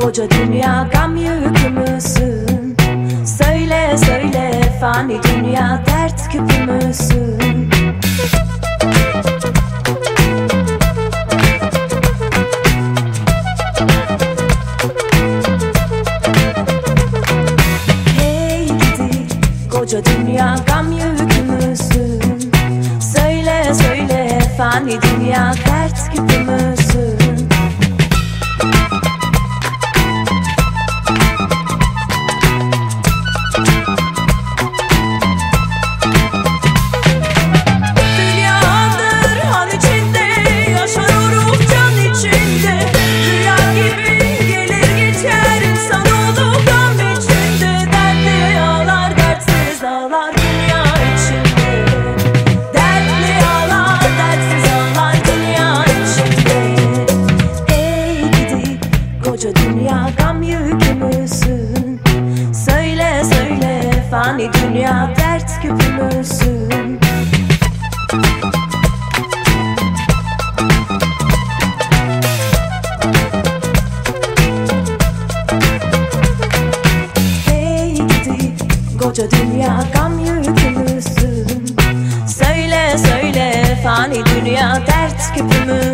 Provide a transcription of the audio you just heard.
Koca dünya gam yükü müsün? Söyle söyle fani dünya dert küpü müsün? Hey gidi koca dünya gam yükü müsün? Söyle söyle fani dünya dert küpü fani dünya dert küpümüzsün Hey gidi koca dünya gam yükümüzsün Söyle söyle fani dünya dert küpümüzsün